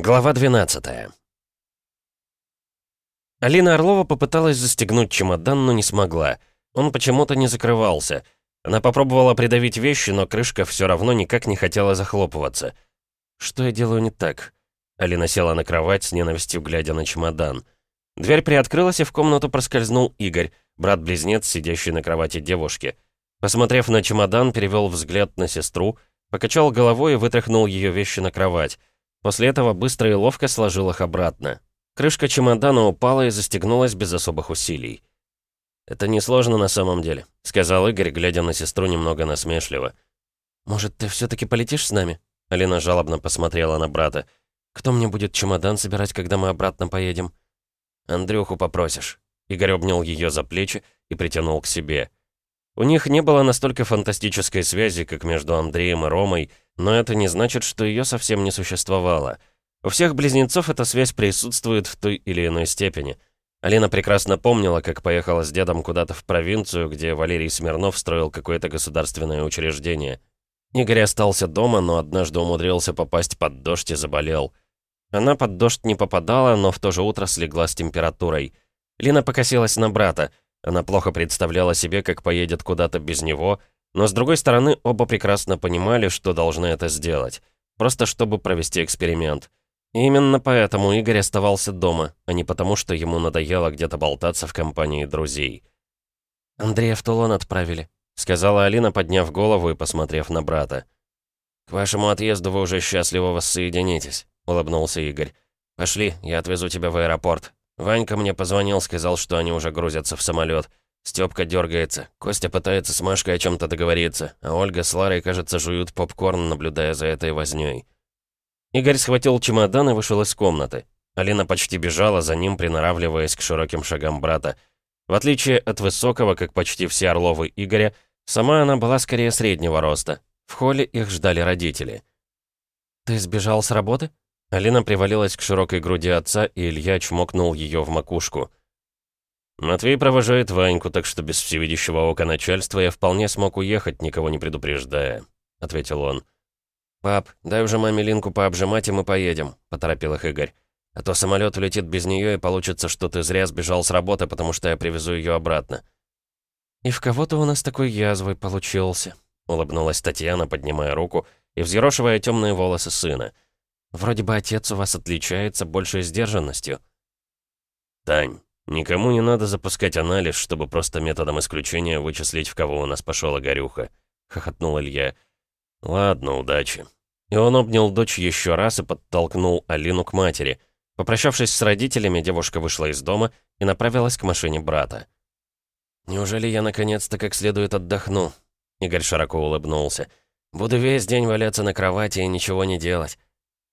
Глава 12 Алина Орлова попыталась застегнуть чемодан, но не смогла. Он почему-то не закрывался. Она попробовала придавить вещи, но крышка все равно никак не хотела захлопываться. «Что я делаю не так?» Алина села на кровать с ненавистью, глядя на чемодан. Дверь приоткрылась, и в комнату проскользнул Игорь, брат-близнец, сидящий на кровати девушки. Посмотрев на чемодан, перевел взгляд на сестру, покачал головой и вытряхнул ее вещи на кровать. После этого быстро и ловко сложил их обратно. Крышка чемодана упала и застегнулась без особых усилий. «Это несложно на самом деле», — сказал Игорь, глядя на сестру немного насмешливо. «Может, ты все-таки полетишь с нами?» Алина жалобно посмотрела на брата. «Кто мне будет чемодан собирать, когда мы обратно поедем?» «Андрюху попросишь». Игорь обнял ее за плечи и притянул к себе. У них не было настолько фантастической связи, как между Андреем и Ромой, но это не значит, что ее совсем не существовало. У всех близнецов эта связь присутствует в той или иной степени. Алина прекрасно помнила, как поехала с дедом куда-то в провинцию, где Валерий Смирнов строил какое-то государственное учреждение. Игорь остался дома, но однажды умудрился попасть под дождь и заболел. Она под дождь не попадала, но в то же утро слегла с температурой. Лина покосилась на брата. Она плохо представляла себе, как поедет куда-то без него, но с другой стороны, оба прекрасно понимали, что должны это сделать. Просто чтобы провести эксперимент. И именно поэтому Игорь оставался дома, а не потому, что ему надоело где-то болтаться в компании друзей. «Андрея в Тулон отправили», — сказала Алина, подняв голову и посмотрев на брата. «К вашему отъезду вы уже счастливо воссоединитесь», — улыбнулся Игорь. «Пошли, я отвезу тебя в аэропорт. Ванька мне позвонил, сказал, что они уже грузятся в самолет. Стёпка дергается, Костя пытается с Машкой о чем-то договориться, а Ольга с Ларой, кажется, жуют попкорн, наблюдая за этой вознёй. Игорь схватил чемодан и вышел из комнаты. Алина почти бежала за ним, приноравливаясь к широким шагам брата. В отличие от высокого, как почти все Орловы Игоря, сама она была скорее среднего роста. В холле их ждали родители. «Ты сбежал с работы?» Алина привалилась к широкой груди отца, и Илья чмокнул ее в макушку. «Матвей провожает Ваньку, так что без всевидящего ока начальства я вполне смог уехать, никого не предупреждая», — ответил он. «Пап, дай уже маме Линку пообжимать, и мы поедем», — поторопил их Игорь. «А то самолет улетит без нее, и получится, что ты зря сбежал с работы, потому что я привезу ее обратно». «И в кого-то у нас такой язвой получился», — улыбнулась Татьяна, поднимая руку и взъерошивая темные волосы сына. «Вроде бы отец у вас отличается большей сдержанностью». «Тань, «Никому не надо запускать анализ, чтобы просто методом исключения вычислить, в кого у нас пошел Игорюха», — хохотнул Илья. «Ладно, удачи». И он обнял дочь еще раз и подтолкнул Алину к матери. Попрощавшись с родителями, девушка вышла из дома и направилась к машине брата. «Неужели я наконец-то как следует отдохну?» Игорь широко улыбнулся. «Буду весь день валяться на кровати и ничего не делать».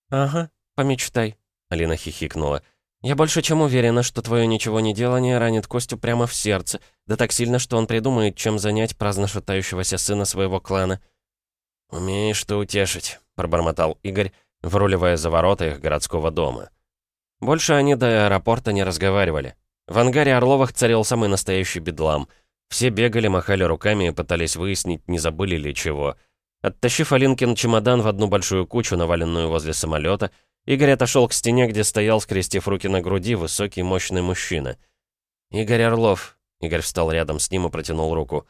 «Ага, помечтай», — Алина хихикнула. «Я больше чем уверена, что твое ничего не делание ранит Костю прямо в сердце, да так сильно, что он придумает, чем занять праздно шатающегося сына своего клана». «Умеешь ты утешить», — пробормотал Игорь, вруливая за ворота их городского дома. Больше они до аэропорта не разговаривали. В ангаре Орловых царил самый настоящий бедлам. Все бегали, махали руками и пытались выяснить, не забыли ли чего. Оттащив Алинкин чемодан в одну большую кучу, наваленную возле самолета, Игорь отошел к стене, где стоял, скрестив руки на груди, высокий мощный мужчина. «Игорь Орлов». Игорь встал рядом с ним и протянул руку.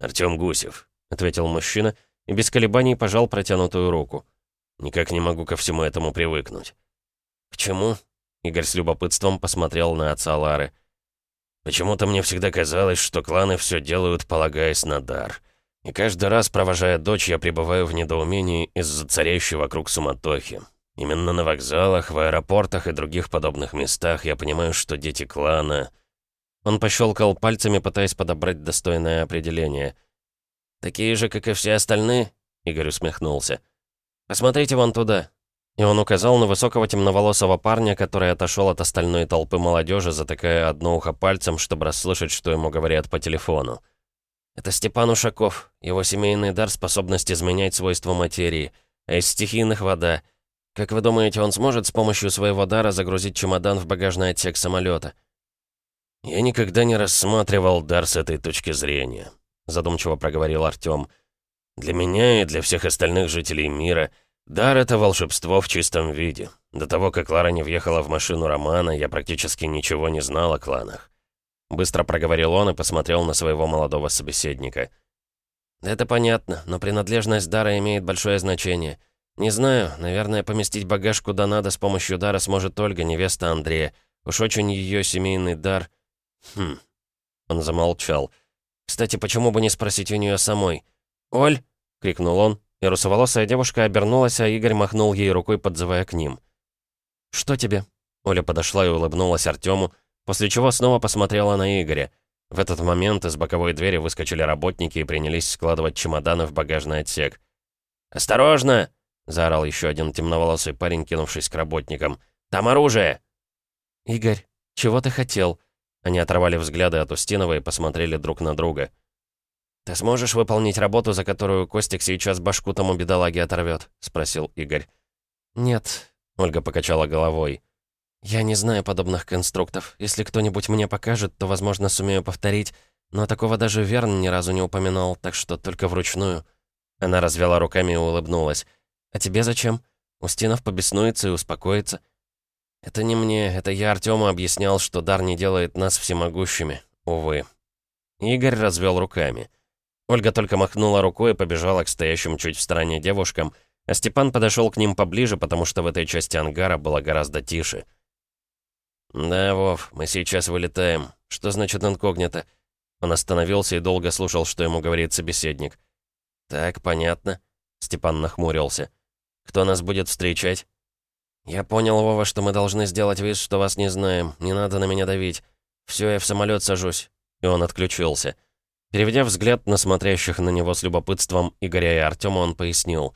«Артём Гусев», — ответил мужчина и без колебаний пожал протянутую руку. «Никак не могу ко всему этому привыкнуть». «К чему?» — Игорь с любопытством посмотрел на отца Лары. «Почему-то мне всегда казалось, что кланы все делают, полагаясь на дар. И каждый раз, провожая дочь, я пребываю в недоумении из-за царящей вокруг суматохи. Именно на вокзалах, в аэропортах и других подобных местах я понимаю, что дети клана... Он пощелкал пальцами, пытаясь подобрать достойное определение. «Такие же, как и все остальные?» Игорь усмехнулся. «Посмотрите вон туда». И он указал на высокого темноволосого парня, который отошел от остальной толпы молодежи, затыкая одно ухо пальцем, чтобы расслышать, что ему говорят по телефону. «Это Степан Ушаков. Его семейный дар — способность изменять свойства материи. А из стихийных — вода — как вы думаете, он сможет с помощью своего дара загрузить чемодан в багажный отсек самолета? «Я никогда не рассматривал дар с этой точки зрения», — задумчиво проговорил Артём. «Для меня и для всех остальных жителей мира дар — это волшебство в чистом виде. До того, как Лара не въехала в машину Романа, я практически ничего не знал о кланах. Быстро проговорил он и посмотрел на своего молодого собеседника. «Это понятно, но принадлежность дара имеет большое значение. Не знаю, наверное, поместить багаж куда надо с помощью дара сможет Ольга, невеста Андрея. Уж очень ее семейный дар...» «Хм...» Он замолчал. «Кстати, почему бы не спросить у нее самой?» «Оль!» — крикнул он, и русоволосая девушка обернулась, а Игорь махнул ей рукой, подзывая к ним. «Что тебе?» Оля подошла и улыбнулась Артему, после чего снова посмотрела на Игоря. В этот момент из боковой двери выскочили работники и принялись складывать чемоданы в багажный отсек. «Осторожно!» — заорал еще один темноволосый парень, кинувшись к работникам. «Там оружие!» «Игорь, чего ты хотел?» Они оторвали взгляды от Устинова и посмотрели друг на друга. «Ты сможешь выполнить работу, за которую Костик сейчас башку тому бедолаге оторвет?» — спросил Игорь. «Нет», — Ольга покачала головой. «Я не знаю подобных конструктов. Если кто-нибудь мне покажет, то, возможно, сумею повторить. Но такого даже Верн ни разу не упоминал, так что только вручную». Она развела руками и улыбнулась. «А тебе зачем? Устинов побеснуется и успокоится». «Это не мне, это я Артёму объяснял, что дар не делает нас всемогущими. Увы». Игорь развел руками. Ольга только махнула рукой и побежала к стоящим чуть в стороне девушкам, а Степан подошел к ним поближе, потому что в этой части ангара было гораздо тише. «Да, Вов, мы сейчас вылетаем. Что значит инкогнито?» Он остановился и долго слушал, что ему говорит собеседник. «Так, понятно». Степан нахмурился. «Кто нас будет встречать?» «Я понял, Вова, что мы должны сделать вид, что вас не знаем. Не надо на меня давить. Все, я в самолет сажусь». И он отключился. Переведя взгляд на смотрящих на него с любопытством Игоря и Артема, он пояснил.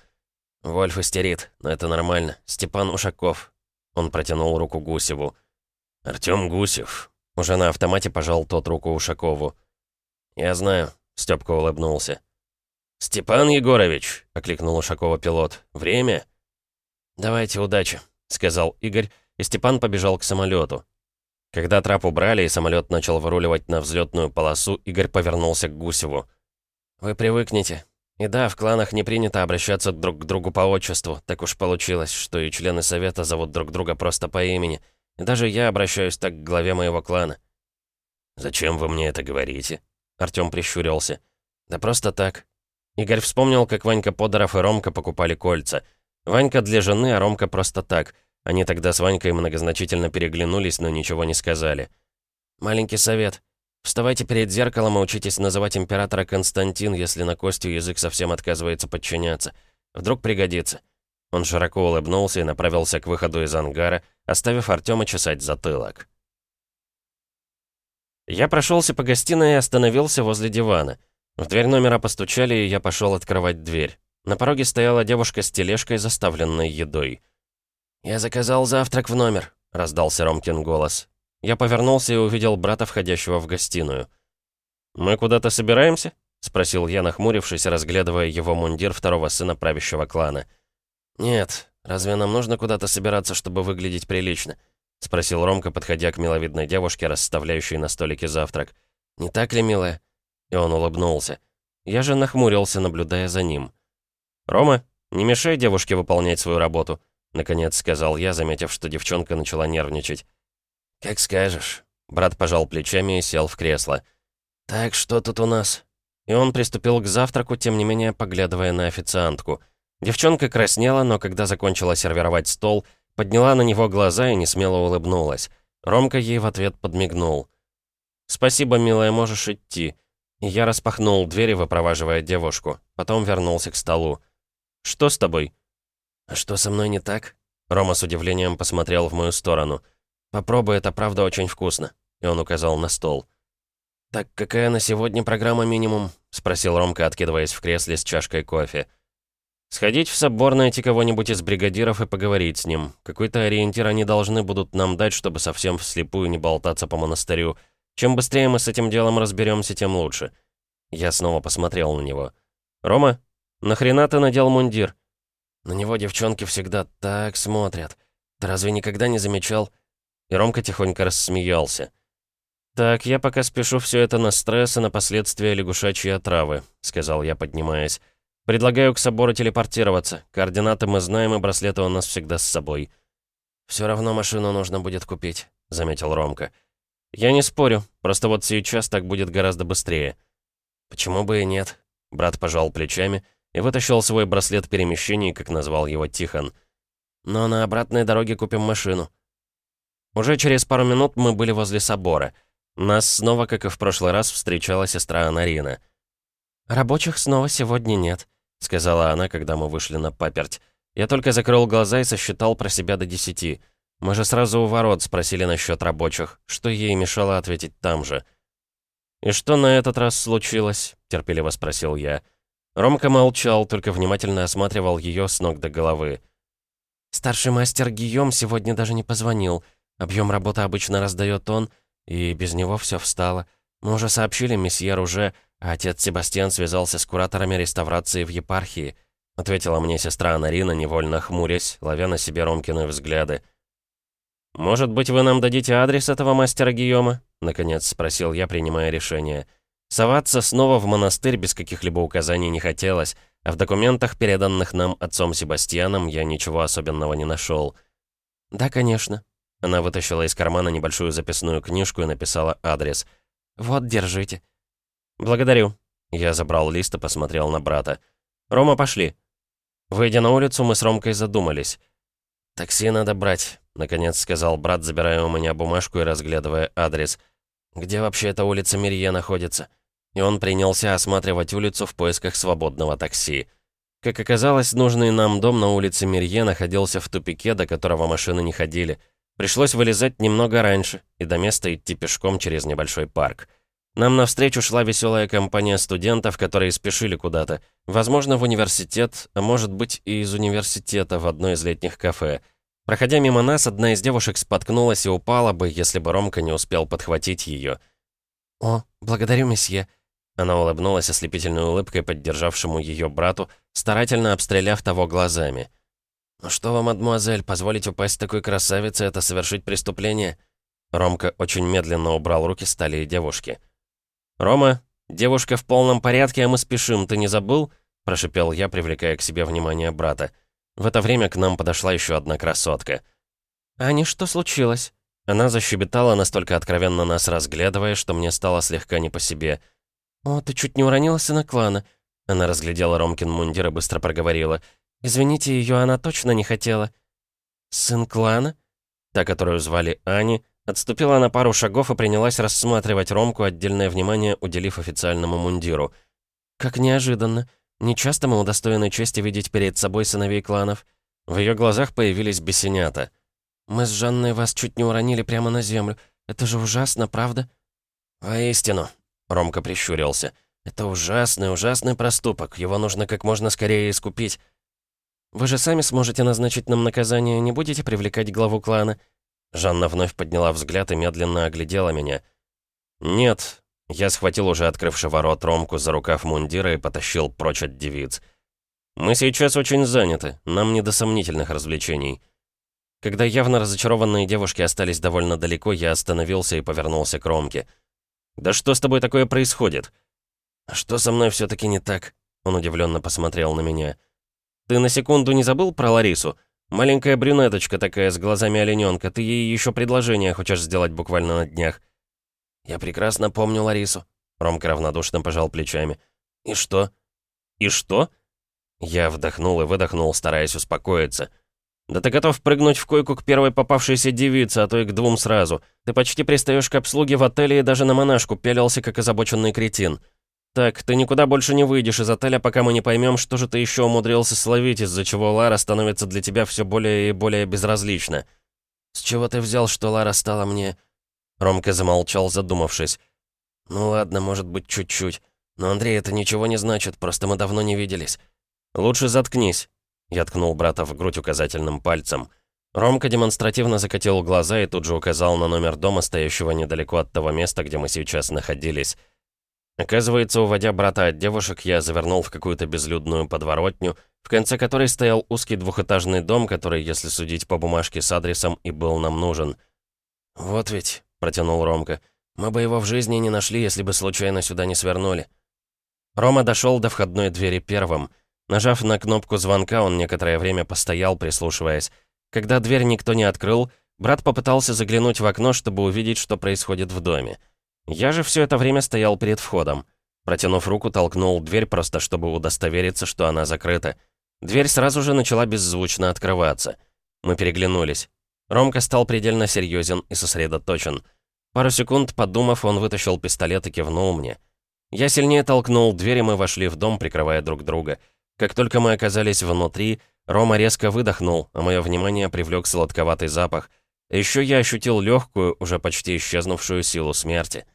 «Вольф истерит, но это нормально. Степан Ушаков». Он протянул руку Гусеву. «Артём Гусев». Уже на автомате пожал тот руку Ушакову. «Я знаю», — Стёпка улыбнулся. «Степан Егорович», — окликнул Ушакова пилот. «Время?» «Давайте удачи», — сказал Игорь, и Степан побежал к самолету. Когда трап убрали и самолет начал выруливать на взлетную полосу, Игорь повернулся к Гусеву. «Вы привыкнете. И да, в кланах не принято обращаться друг к другу по отчеству. Так уж получилось, что и члены совета зовут друг друга просто по имени. И даже я обращаюсь так к главе моего клана». «Зачем вы мне это говорите?» Артём прищурился. «Да просто так». Игорь вспомнил, как Ванька Подоров и Ромка покупали кольца. Ванька для жены, а Ромка просто так — они тогда с Ванькой многозначительно переглянулись, но ничего не сказали. «Маленький совет. Вставайте перед зеркалом и учитесь называть императора Константин, если на Костю язык совсем отказывается подчиняться. Вдруг пригодится». Он широко улыбнулся и направился к выходу из ангара, оставив Артема чесать затылок. Я прошелся по гостиной и остановился возле дивана. В дверь номера постучали, и я пошел открывать дверь. На пороге стояла девушка с тележкой, заставленной едой. «Я заказал завтрак в номер», — раздался Ромкин голос. Я повернулся и увидел брата, входящего в гостиную. «Мы куда-то собираемся?» — спросил я, нахмурившись, разглядывая его мундир второго сына правящего клана. «Нет, разве нам нужно куда-то собираться, чтобы выглядеть прилично?» — спросил Ромка, подходя к миловидной девушке, расставляющей на столике завтрак. «Не так ли, милая?» И он улыбнулся. Я же нахмурился, наблюдая за ним. «Рома, не мешай девушке выполнять свою работу», Наконец сказал я, заметив, что девчонка начала нервничать. «Как скажешь». Брат пожал плечами и сел в кресло. «Так, что тут у нас?» И он приступил к завтраку, тем не менее поглядывая на официантку. Девчонка краснела, но когда закончила сервировать стол, подняла на него глаза и несмело улыбнулась. Ромка ей в ответ подмигнул. «Спасибо, милая, можешь идти». Я распахнул двери, выпроваживая девушку. Потом вернулся к столу. «Что с тобой?» «А что со мной не так?» Рома с удивлением посмотрел в мою сторону. «Попробуй, это правда очень вкусно». И он указал на стол. «Так какая на сегодня программа минимум?» — спросил Ромка, откидываясь в кресле с чашкой кофе. «Сходить в собор, найти кого-нибудь из бригадиров и поговорить с ним. Какой-то ориентир они должны будут нам дать, чтобы совсем вслепую не болтаться по монастырю. Чем быстрее мы с этим делом разберемся, тем лучше». Я снова посмотрел на него. «Рома, нахрена ты надел мундир?» На него девчонки всегда так смотрят. Ты разве никогда не замечал?» И Ромка тихонько рассмеялся. «Так, я пока спешу все это на стресс и на последствия лягушачьей отравы», — сказал я, поднимаясь. «Предлагаю к собору телепортироваться. Координаты мы знаем, и браслеты у нас всегда с собой». «Все равно машину нужно будет купить», — заметил Ромка. «Я не спорю, просто вот сейчас так будет гораздо быстрее». «Почему бы и нет?» Брат пожал плечами и вытащил свой браслет перемещений, как назвал его Тихон. «Но на обратной дороге купим машину». Уже через пару минут мы были возле собора. Нас снова, как и в прошлый раз, встречала сестра Анарина. «Рабочих снова сегодня нет», — сказала она, когда мы вышли на паперть. Я только закрыл глаза и сосчитал про себя до десяти. Мы же сразу у ворот спросили насчет рабочих, что ей мешало ответить там же. «И что на этот раз случилось?» — терпеливо спросил я. Ромка молчал, только внимательно осматривал ее с ног до головы. «Старший мастер Гийом сегодня даже не позвонил. Объем работы обычно раздает он, и без него все встало. Мы уже сообщили месье Руже, а отец Себастьян связался с кураторами реставрации в епархии», — ответила мне сестра Анарина, невольно хмурясь, ловя на себе Ромкины взгляды. «Может быть, вы нам дадите адрес этого мастера Гийома?» — наконец спросил я, принимая решение. Соваться снова в монастырь без каких-либо указаний не хотелось, а в документах, переданных нам отцом Себастьяном, я ничего особенного не нашел. «Да, конечно». Она вытащила из кармана небольшую записную книжку и написала адрес. «Вот, держите». «Благодарю». Я забрал лист и посмотрел на брата. «Рома, пошли». Выйдя на улицу, мы с Ромкой задумались. «Такси надо брать», — наконец сказал брат, забирая у меня бумажку и разглядывая адрес. «Где вообще эта улица Мирье находится?» И он принялся осматривать улицу в поисках свободного такси. Как оказалось, нужный нам дом на улице Мирье находился в тупике, до которого машины не ходили. Пришлось вылезать немного раньше и до места идти пешком через небольшой парк. Нам навстречу шла веселая компания студентов, которые спешили куда-то. Возможно, в университет, а может быть и из университета в одно из летних кафе. Проходя мимо нас, одна из девушек споткнулась и упала бы, если бы Ромка не успел подхватить ее. «О, благодарю, месье». Она улыбнулась ослепительной улыбкой, поддержавшему ее брату, старательно обстреляв того глазами. «Ну что вам, мадмуазель, позволить упасть такой красавице — это совершить преступление?» Ромка очень медленно убрал руки с талии девушки. «Рома, девушка в полном порядке, а мы спешим, ты не забыл?» – прошипел я, привлекая к себе внимание брата. В это время к нам подошла еще одна красотка. «Ани, что случилось?» Она защебетала, настолько откровенно нас разглядывая, что мне стало слегка не по себе. «О, ты чуть не уронила сына клана». Она разглядела Ромкин мундир и быстро проговорила. «Извините, ее она точно не хотела». «Сын клана?» Та, которую звали Ани, Отступила на пару шагов и принялась рассматривать Ромку, отдельное внимание уделив официальному мундиру. «Как неожиданно. Не часто мы удостоены чести видеть перед собой сыновей кланов». В ее глазах появились бесенята. «Мы с Жанной вас чуть не уронили прямо на землю. Это же ужасно, правда?» «Воистину», — Ромка прищурился. «Это ужасный, ужасный проступок. Его нужно как можно скорее искупить». «Вы же сами сможете назначить нам наказание, не будете привлекать главу клана?» Жанна вновь подняла взгляд и медленно оглядела меня. «Нет». Я схватил уже открывшего рот Ромку за рукав мундира и потащил прочь от девиц. «Мы сейчас очень заняты, нам не до сомнительных развлечений». Когда явно разочарованные девушки остались довольно далеко, я остановился и повернулся к Ромке. «Да что с тобой такое происходит?» «А «Что со мной все таки не так?» Он удивленно посмотрел на меня. «Ты на секунду не забыл про Ларису? Маленькая брюнеточка такая с глазами олененка. Ты ей еще предложение хочешь сделать буквально на днях. Я прекрасно помню Ларису. Ромка равнодушно пожал плечами. И что? И что? Я вдохнул и выдохнул, стараясь успокоиться. «Да ты готов прыгнуть в койку к первой попавшейся девице, а то и к двум сразу. Ты почти пристаешь к обслуге в отеле и даже на монашку пялился, как озабоченный кретин. «Так, ты никуда больше не выйдешь из отеля, пока мы не поймем, что же ты еще умудрился словить, из-за чего Лара становится для тебя все более и более безразлична». «С чего ты взял, что Лара стала мне...» Ромка замолчал, задумавшись. «Ну ладно, может быть, чуть-чуть. Но, Андрей, это ничего не значит, просто мы давно не виделись». «Лучше заткнись», — я ткнул брата в грудь указательным пальцем. Ромка демонстративно закатил глаза и тут же указал на номер дома, стоящего недалеко от того места, где мы сейчас находились. Оказывается, уводя брата от девушек, я завернул в какую-то безлюдную подворотню, в конце которой стоял узкий двухэтажный дом, который, если судить по бумажке с адресом, и был нам нужен. «Вот ведь», — протянул Ромка, — «мы бы его в жизни не нашли, если бы случайно сюда не свернули». Рома дошел до входной двери первым. Нажав на кнопку звонка, он некоторое время постоял, прислушиваясь. Когда дверь никто не открыл, брат попытался заглянуть в окно, чтобы увидеть, что происходит в доме. Я же все это время стоял перед входом. Протянув руку, толкнул дверь просто, чтобы удостовериться, что она закрыта. Дверь сразу же начала беззвучно открываться. Мы переглянулись. Ромка стал предельно серьезен и сосредоточен. Пару секунд подумав, он вытащил пистолет и кивнул мне. Я сильнее толкнул дверь, и мы вошли в дом, прикрывая друг друга. Как только мы оказались внутри, Рома резко выдохнул, а мое внимание привлек сладковатый запах. Еще я ощутил легкую, уже почти исчезнувшую силу смерти.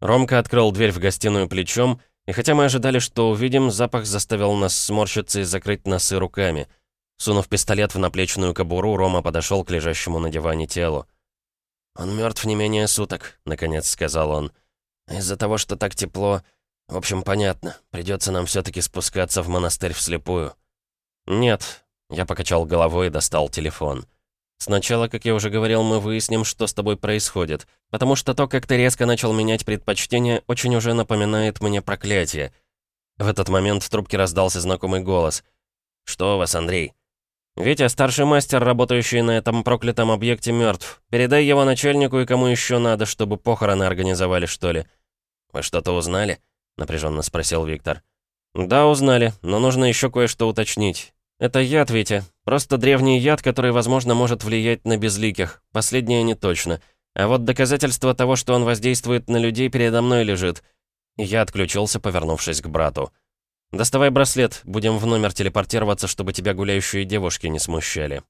Ромка открыл дверь в гостиную плечом, и хотя мы ожидали, что увидим, запах заставил нас сморщиться и закрыть носы руками. Сунув пистолет в наплечную кобуру, Рома подошел к лежащему на диване телу. «Он мертв не менее суток», — наконец сказал он. «Из-за того, что так тепло, в общем, понятно. Придется нам все-таки спускаться в монастырь вслепую». «Нет», — я покачал головой и достал телефон. «Сначала, как я уже говорил, мы выясним, что с тобой происходит, потому что то, как ты резко начал менять предпочтения, очень уже напоминает мне проклятие». В этот момент в трубке раздался знакомый голос. «Что у вас, Андрей?» «Витя, старший мастер, работающий на этом проклятом объекте, мертв. Передай его начальнику и кому еще надо, чтобы похороны организовали, что ли». «Вы что-то узнали?» — напряженно спросил Виктор. «Да, узнали, но нужно еще кое-что уточнить. Это яд, Витя. Просто древний яд, который, возможно, может влиять на безликих. Последнее не точно. А вот доказательство того, что он воздействует на людей, передо мной лежит». Я отключился, повернувшись к брату. «Доставай браслет, будем в номер телепортироваться, чтобы тебя гуляющие девушки не смущали».